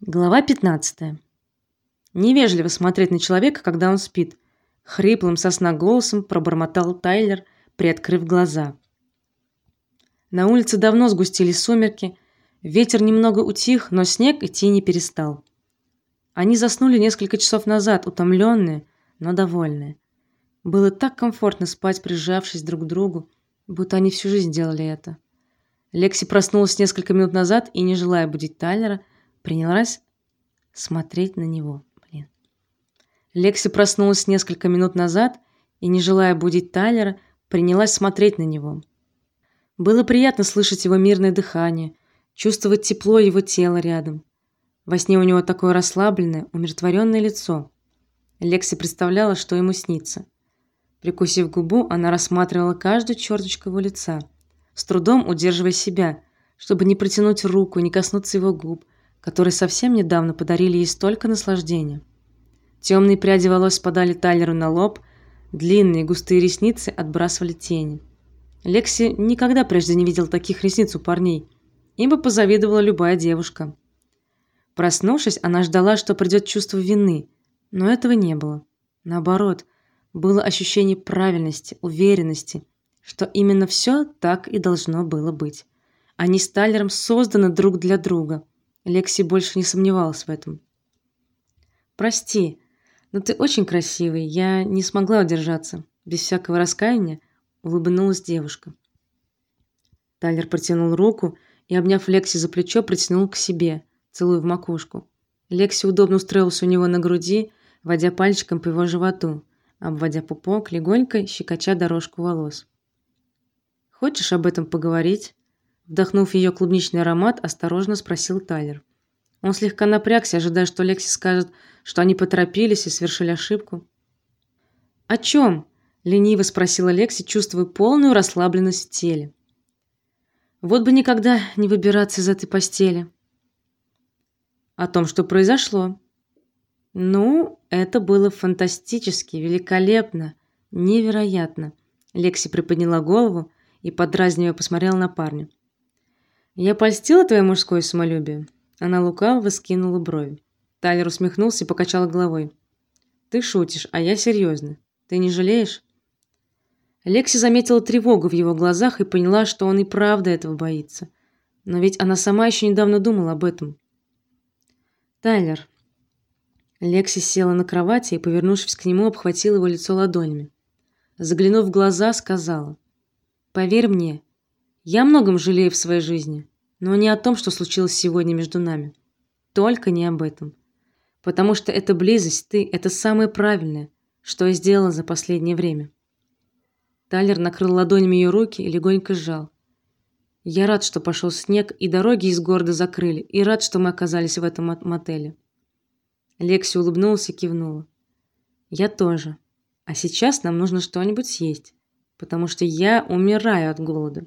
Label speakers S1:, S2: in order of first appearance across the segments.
S1: Глава 15. Невежливо смотреть на человека, когда он спит, хриплым сосна голосом пробормотал Тайлер, приоткрыв глаза. На улице давно сгустились сумерки, ветер немного утих, но снег идти не перестал. Они заснули несколько часов назад, утомленные, но довольные. Было так комфортно спать, прижавшись друг к другу, будто они всю жизнь делали это. Лекси проснулась несколько минут назад и, не желая будить Тайлера, принялась смотреть на него. Блин. Лекси проснулась несколько минут назад и, не желая будить Тайлера, принялась смотреть на него. Было приятно слышать его мирное дыхание, чувствовать тепло его тела рядом. Во сне у него такое расслабленное, умиротворенное лицо. Лекси представляла, что ему снится. Прикусив губу, она рассматривала каждую черточку его лица, с трудом удерживая себя, чтобы не протянуть руку, не коснуться его губ, которые совсем недавно подарили ей столько наслаждения. Темные пряди волос спадали Тайлеру на лоб, длинные густые ресницы отбрасывали тени. Лекси никогда прежде не видел таких ресниц у парней. Им бы позавидовала любая девушка. Проснувшись, она ждала, что придет чувство вины, но этого не было. Наоборот, было ощущение правильности, уверенности, что именно все так и должно было быть. Они с Тайлером созданы друг для друга. Лекси больше не сомневалась в этом. Прости, но ты очень красивый. Я не смогла удержаться. Без всякого раскаяния улыбнулась девушка. Тайлер протянул руку и, обняв Лекси за плечо, притянул к себе, целуя в макушку. Лекси удобно устроился у него на груди, водя пальчиком по его животу, обводя пупок, легонько щекоча дорожку волос. Хочешь об этом поговорить? Вдохнув ее клубничный аромат, осторожно спросил Тайлер. Он слегка напрягся, ожидая, что Лекси скажет, что они поторопились и совершили ошибку. "О чем?» – лениво спросила Лекси, чувствуя полную расслабленность в теле. Вот бы никогда не выбираться из этой постели. О том, что произошло. Ну, это было фантастически, великолепно, невероятно. Лекси приподняла голову и подразнивая посмотрела на парня. Я польстила твое мужское самолюбие. Она лукаво скинула брови. Тайлер усмехнулся и покачал головой. Ты шутишь, а я серьезно. Ты не жалеешь? Лекси заметила тревогу в его глазах и поняла, что он и правда этого боится. Но ведь она сама еще недавно думала об этом. Тайлер. Лекси села на кровати и, повернувшись к нему, обхватила его лицо ладонями. Заглянув в глаза, сказала: "Поверь мне, я многом жалею в своей жизни, но не о том, что случилось сегодня между нами. Только не об этом. Потому что эта близость, ты это самое правильное, что я сделала за последнее время. Тайлер накрыл ладонями ее руки и легонько сжал. Я рад, что пошел снег и дороги из города закрыли, и рад, что мы оказались в этом мотеле. Лекси улыбнулась и кивнула. Я тоже. А сейчас нам нужно что-нибудь съесть, потому что я умираю от голода.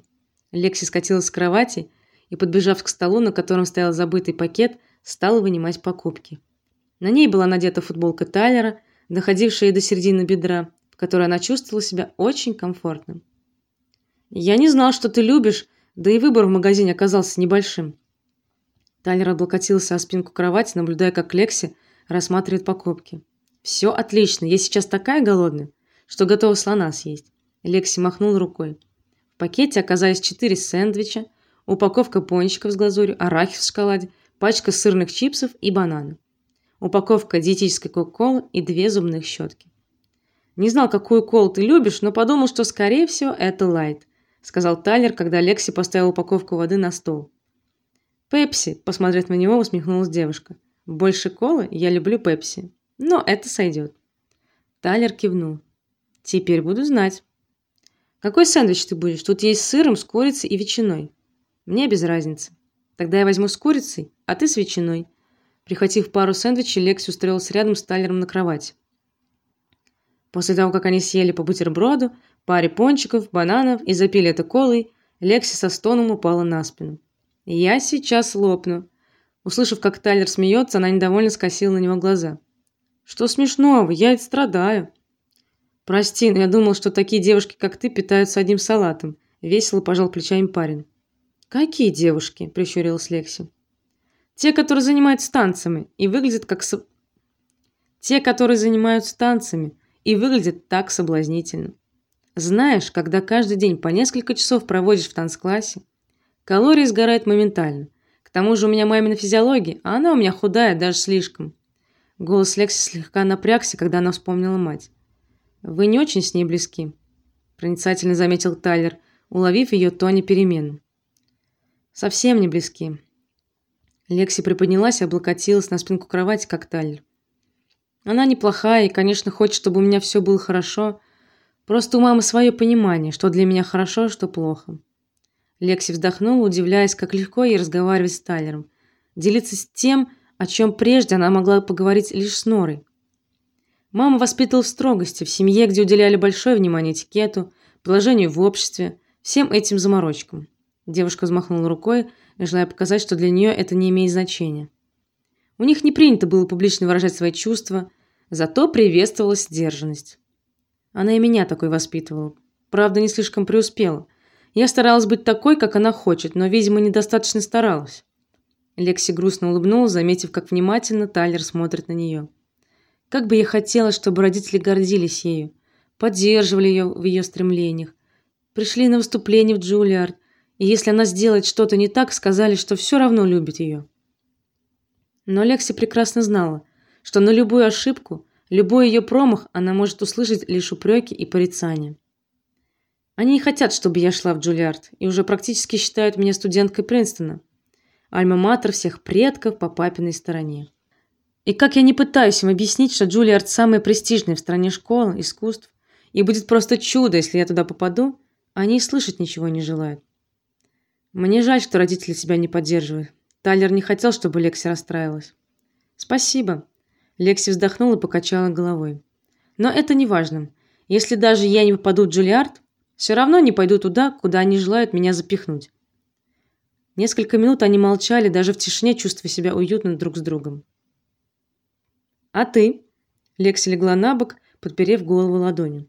S1: Лекси скатилась с кровати и, подбежав к столу, на котором стоял забытый пакет, стала вынимать покупки. На ней была надета футболка Тайлера, доходившая до середины бедра, в которой она чувствовала себя очень комфортно. Я не знал, что ты любишь, да и выбор в магазине оказался небольшим. Тайлер облокотился о спинку кровати, наблюдая, как Лекси рассматривает покупки. «Все отлично, я сейчас такая голодная, что готова слона съесть. Лекси махнул рукой пакете оказались четыре сэндвича, упаковка пончиков с глазурью, арахис в шоколаде, пачка сырных чипсов и бананы. Упаковка диетической кока-колы и две зубных щетки. Не знал, какую колу ты любишь, но подумал, что скорее всего это лайт, сказал Тайлер, когда Лекси поставил упаковку воды на стол. Пепси, посмотрев на него, усмехнулась девушка. Больше колы я люблю Пепси, но это сойдет. Тайлер кивнул. Теперь буду знать. Какой сэндвич ты будешь? Тут есть с сыром, с курицей и ветчиной. Мне без разницы. Тогда я возьму с курицей, а ты с ветчиной. Прихватив пару сэндвичей, Лекси устроилась рядом с Тайлером на кровати. После того, как они съели по бутерброду, паре пончиков, бананов и запили это колой, Лекси со стоном упала на спину. Я сейчас лопну. Услышав, как Тайлер смеется, она недовольно скосила на него глаза. Что смешного? Я ведь страдаю. Прости, но я думал, что такие девушки, как ты, питаются одним салатом, весело пожал плечами парень. Какие девушки? прищурилась Лекси. Те, которые занимаются танцами и выглядят как со... те, которые занимаются танцами и выглядят так соблазнительно. Знаешь, когда каждый день по несколько часов проводишь в танцклассе, калории сгорают моментально. К тому же у меня мамина физиология, а она у меня худая даже слишком. Голос Лекси слегка напрягся, когда она вспомнила мать. Вы не очень с ней близки, проницательно заметил Тайлер, уловив ее тоне перемену. Совсем не близки. Лекси приподнялась и облокотилась на спинку кровати, как Тайлер. Она неплохая и, конечно, хочет, чтобы у меня все было хорошо. Просто у мамы свое понимание, что для меня хорошо, что плохо. Лекси вздохнула, удивляясь, как легко ей разговаривать с Тайлером, делиться с тем, о чем прежде она могла поговорить лишь с Норой. Мама воспитывала в строгости, в семье, где уделяли большое внимание этикету, положению в обществе, всем этим заморочкам. Девушка взмахнула рукой, желая показать, что для нее это не имеет значения. У них не принято было публично выражать свои чувства, зато приветствовалась сдержанность. Она и меня такой воспитывала. Правда, не слишком преуспела. Я старалась быть такой, как она хочет, но, видимо, недостаточно старалась. Лекси грустно улыбнулась, заметив, как внимательно Тайлер смотрит на нее. Как бы я хотела, чтобы родители гордились ею, поддерживали ее в ее стремлениях, пришли на выступление в Джулиард, и если она сделает что-то не так, сказали, что все равно любят ее. Но Лекси прекрасно знала, что на любую ошибку, любой ее промах она может услышать лишь упреки и порицания. Они не хотят, чтобы я шла в Джулиард, и уже практически считают меня студенткой Принстона, альма-матер всех предков по папиной стороне. И как я не пытаюсь им объяснить, что Джулиард самая престижная в стране школа искусств, и будет просто чудо, если я туда попаду, они и слышать ничего не желают. Мне жаль, что родители тебя не поддерживают. Тайлер не хотел, чтобы Лекси расстраивалась. Спасибо. Лекси вздохнула и покачала головой. Но это не важно. Если даже я не попаду в Джулиард, все равно не пойду туда, куда они желают меня запихнуть. Несколько минут они молчали, даже в тишине чувствуя себя уютно друг с другом. А ты? Лекси легла на бок, подперев голову ладонью.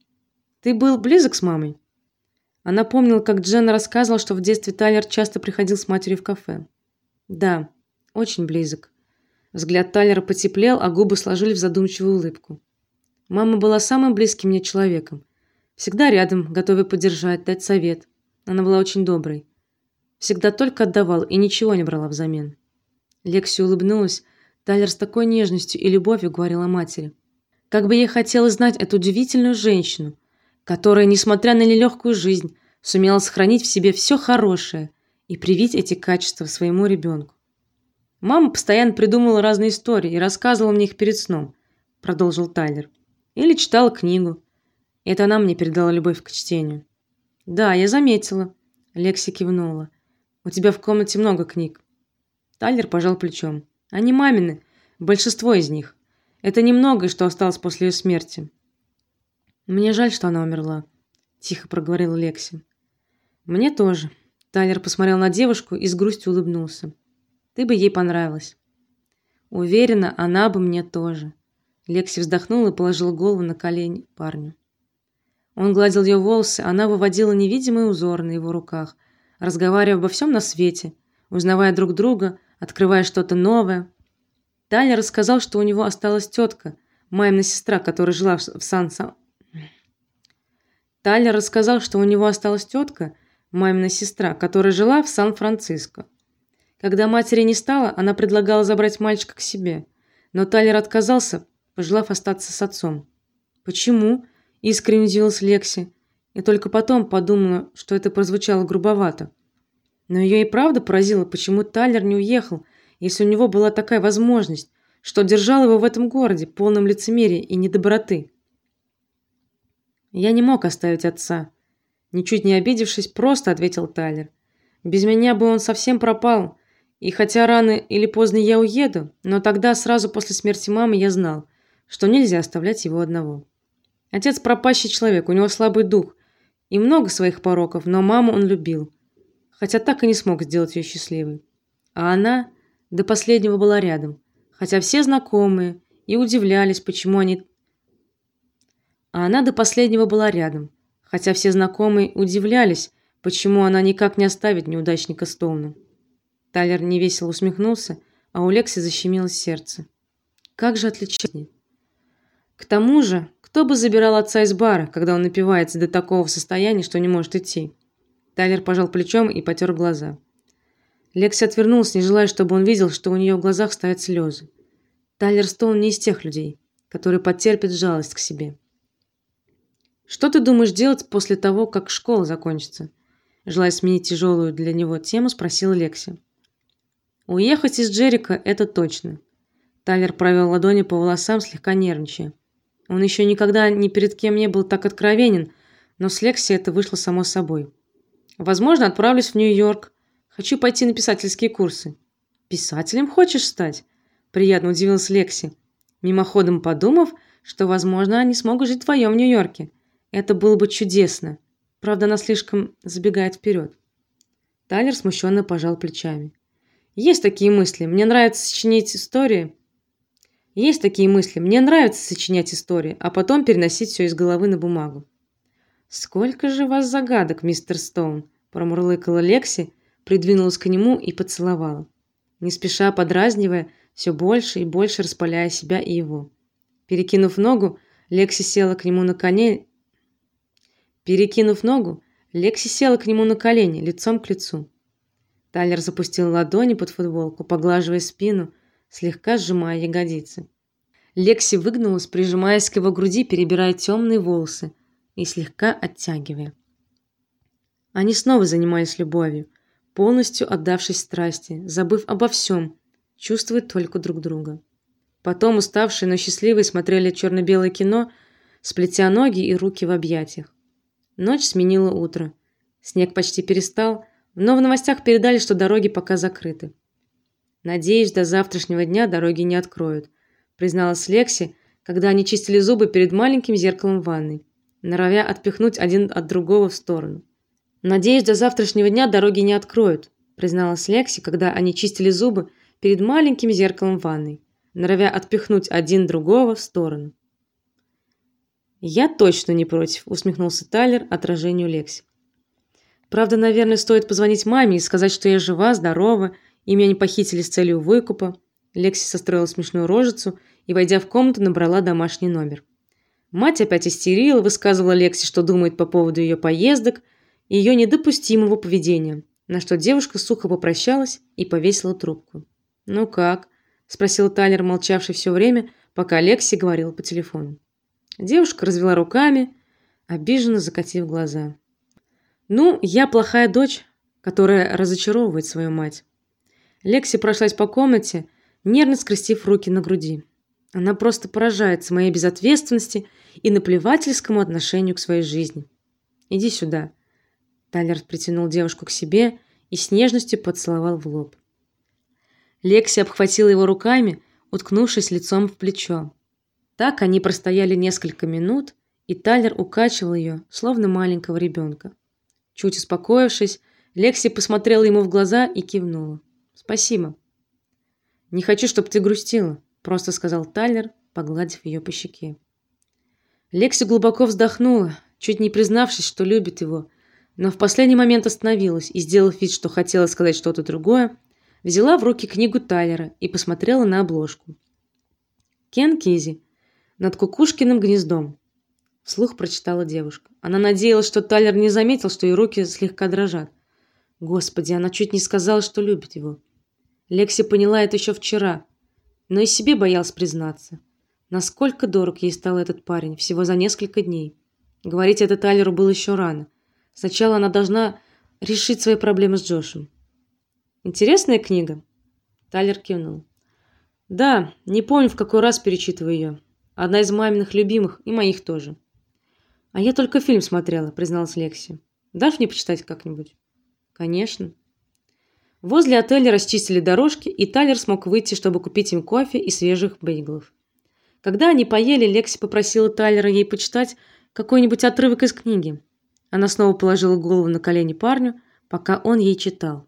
S1: Ты был близок с мамой? Она помнила, как Дженна рассказывала, что в детстве Тайлер часто приходил с матерью в кафе. Да, очень близок. Взгляд Тайлера потеплел, а губы сложили в задумчивую улыбку. Мама была самым близким мне человеком. Всегда рядом, готовой поддержать, дать совет. Она была очень доброй. Всегда только отдавала и ничего не брала взамен. Лекси улыбнулась. Тайлер с такой нежностью и любовью говорил о матери. Как бы ей хотелось знать эту удивительную женщину, которая, несмотря на нелегкую жизнь, сумела сохранить в себе все хорошее и привить эти качества своему ребенку. Мама постоянно придумывала разные истории и рассказывала мне их перед сном, продолжил Тайлер. Или читала книгу. Это она мне передала любовь к чтению. Да, я заметила, Лекси кивнула. У тебя в комнате много книг. Тайлер пожал плечом. Они мамины, большинство из них. Это немногое, что осталось после ее смерти. Мне жаль, что она умерла, тихо проговорил Лекси. Мне тоже. Тайлер посмотрел на девушку и с грустью улыбнулся. Ты бы ей понравилась. Уверена, она бы мне тоже. Лекси вздохнула и положила голову на колени парню. Он гладил ее волосы, она выводила невидимые узоры на его руках, разговаривая обо всем на свете, узнавая друг друга, открывая что-то новое. Тайлер рассказал, что у него осталась тетка, мамина сестра, которая жила в Сан-Сан Тайлер рассказал, что у него осталась тетка, мамина сестра, которая жила в Сан-Франциско. Когда матери не стало, она предлагала забрать мальчика к себе, но Тайлер отказался, пожелав остаться с отцом. Почему? искренне удивилась Лекси. И только потом подумала, что это прозвучало грубовато. Но ее и правда поразило, почему Тайлер не уехал, если у него была такая возможность, что держал его в этом городе, полном лицемерия и недоброты. Я не мог оставить отца, ничуть не обидевшись, просто ответил Тайлер. Без меня бы он совсем пропал. И хотя рано или поздно я уеду, но тогда сразу после смерти мамы я знал, что нельзя оставлять его одного. Отец пропащий человек, у него слабый дух и много своих пороков, но маму он любил, хотя так и не смог сделать ее счастливой. А она до последнего была рядом, хотя все знакомые и удивлялись, почему они а она до последнего была рядом, хотя все знакомые удивлялись, почему она никак не оставит неудачника Стоуна. Тайлер невесело усмехнулся, а у Лекси защемило сердце. Как же отличить? К тому же, кто бы забирал отца из бара, когда он напивается до такого состояния, что не может идти? Тайлер пожал плечом и потер глаза. Лекси отвернулась, не желая, чтобы он видел, что у нее в глазах стоят слезы. Тайлер Стоун не из тех людей, которые потерпят жалость к себе. Что ты думаешь делать после того, как школа закончится? Желая сменить тяжелую для него тему, спросил Лекси. Уехать из Джерика это точно. Тайлер провел ладони по волосам, слегка нервничая. Он еще никогда ни перед кем не был так откровенен, но с Лекси это вышло само собой. Возможно, отправлюсь в Нью-Йорк. Хочу пойти на писательские курсы. Писателем хочешь стать? Приятно удивился Лекси, мимоходом подумав, что, возможно, они смогут жить вдвоем в Нью-Йорке. Это было бы чудесно. Правда, она слишком забегает вперед. Тайлер смущенно пожал плечами. Есть такие мысли. Мне нравится сочинять истории. Есть такие мысли. Мне нравится сочинять истории, а потом переносить все из головы на бумагу. Сколько же вас загадок, мистер Стоун, промурлыкала Лекси, придвинулась к нему и поцеловала, не спеша подразнивая, все больше и больше распаляя себя и его. Перекинув ногу, Лекси села к нему на колени Перекинув ногу, Лекси села к нему на колени, лицом к лицу. Тайлер запустил ладони под футболку, поглаживая спину, слегка сжимая ягодицы. Лекси выгнулась, прижимаясь к его груди, перебирая темные волосы и слегка оттягивая. Они снова занимались любовью, полностью отдавшись страсти, забыв обо всем, чувствуя только друг друга. Потом уставшие, но счастливые смотрели черно белое кино, сплетя ноги и руки в объятиях. Ночь сменила утро. Снег почти перестал, но в новостях передали, что дороги пока закрыты. Надеюсь, до завтрашнего дня дороги не откроют, призналась Лекси, когда они чистили зубы перед маленьким зеркалом в ванной, норовя отпихнуть один от другого в сторону. Надеюсь, до завтрашнего дня дороги не откроют, призналась Лекси, когда они чистили зубы перед маленьким зеркалом ванной, норовя отпихнуть один другого в сторону. Я точно не против, усмехнулся Тайлер отражению Лекси. Правда, наверное, стоит позвонить маме и сказать, что я жива, здорова, и меня не похитили с целью выкупа. Лекси состроила смешную рожицу и, войдя в комнату, набрала домашний номер. Мать опять истерила, высказывала Лекси, что думает по поводу ее поездок ее недопустимого поведения, на что девушка сухо попрощалась и повесила трубку. "Ну как?" спросил Тайлер, молчавший все время, пока Лекси говорила по телефону. Девушка развела руками, обиженно закатив глаза. Ну, я плохая дочь, которая разочаровывает свою мать. Лекси прошлась по комнате, нервно скрестив руки на груди. Она просто поражается моей безответственности и наплевательскому отношению к своей жизни. Иди сюда. Тайлер притянул девушку к себе и с нежностью поцеловал в лоб. Лекси обхватила его руками, уткнувшись лицом в плечо. Так они простояли несколько минут, и Тайлер укачивал ее, словно маленького ребенка. Чуть успокоившись, Лекси посмотрела ему в глаза и кивнула. Спасибо. Не хочу, чтобы ты грустила, просто сказал Тайлер, погладив ее по щеке. Лекси глубоко вздохнула, чуть не признавшись, что любит его, но в последний момент остановилась и, сделав вид, что хотела сказать что-то другое, взяла в руки книгу Тайлера и посмотрела на обложку. Кен Кизи над кукушкиным гнездом. Вслух прочитала девушка. Она надеялась, что Тайлер не заметил, что ее руки слегка дрожат. Господи, она чуть не сказала, что любит его. Лекси поняла это еще вчера, но и себе боялась признаться. Насколько дорог ей стал этот парень всего за несколько дней. Говорить это Тайлеру было еще рано. Сначала она должна решить свои проблемы с Джошем. Интересная книга. Тайлер кивнул. Да, не помню, в какой раз перечитываю ее. Одна из маминых любимых и моих тоже. А я только фильм смотрела, призналась Лекси. Дашь мне почитать как-нибудь? Конечно. Возле отеля расчистили дорожки, и Тайлер смог выйти, чтобы купить им кофе и свежих бейглов. Когда они поели, Лекси попросила Тайлера ей почитать какой-нибудь отрывок из книги. Она снова положила голову на колени парню, пока он ей читал.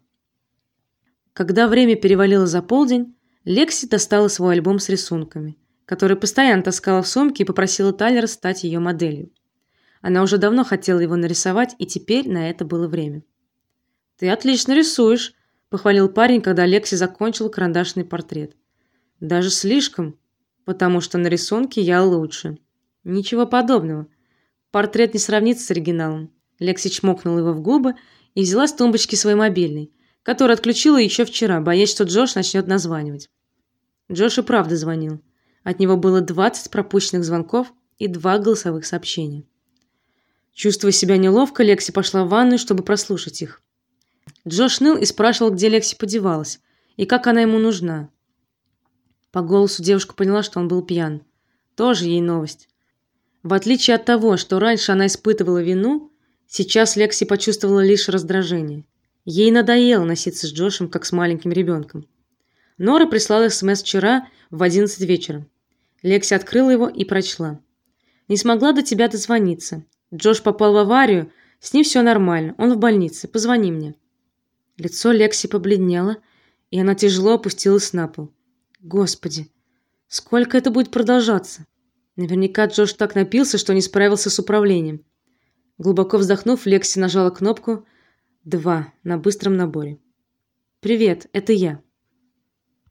S1: Когда время перевалило за полдень, Лекси достала свой альбом с рисунками который постоянно таскала в сумке и попросила Тайлера стать ее моделью. Она уже давно хотела его нарисовать, и теперь на это было время. Ты отлично рисуешь, похвалил парень, когда Лекси закончил карандашный портрет. Даже слишком, потому что на рисунке я лучше. Ничего подобного. Портрет не сравнится с оригиналом. Лекси чмокнула его в губы и взяла с тумбочки свой мобильный, который отключила еще вчера, боясь, что Джош начнет названивать. Джош и правда звонил. От него было 20 пропущенных звонков и два голосовых сообщения. Чувствуя себя неловко, Лекси пошла в ванную, чтобы прослушать их. Джош ныл и спрашивал, где Лекси подевалась и как она ему нужна. По голосу девушка поняла, что он был пьян. Тоже ей новость. В отличие от того, что раньше она испытывала вину, сейчас Лекси почувствовала лишь раздражение. Ей надоело носиться с Джошем как с маленьким ребенком. Нора прислала СМС вчера в 11 вечера. Лекси открыла его и прочла: "Не смогла до тебя дозвониться. Джош попал в аварию, с ним все нормально. Он в больнице. Позвони мне". Лицо Лекси побледнело, и она тяжело опустилась на пол. Господи, сколько это будет продолжаться? Наверняка Джош так напился, что не справился с управлением. Глубоко вздохнув, Лекси нажала кнопку 2 на быстром наборе. Привет, это я.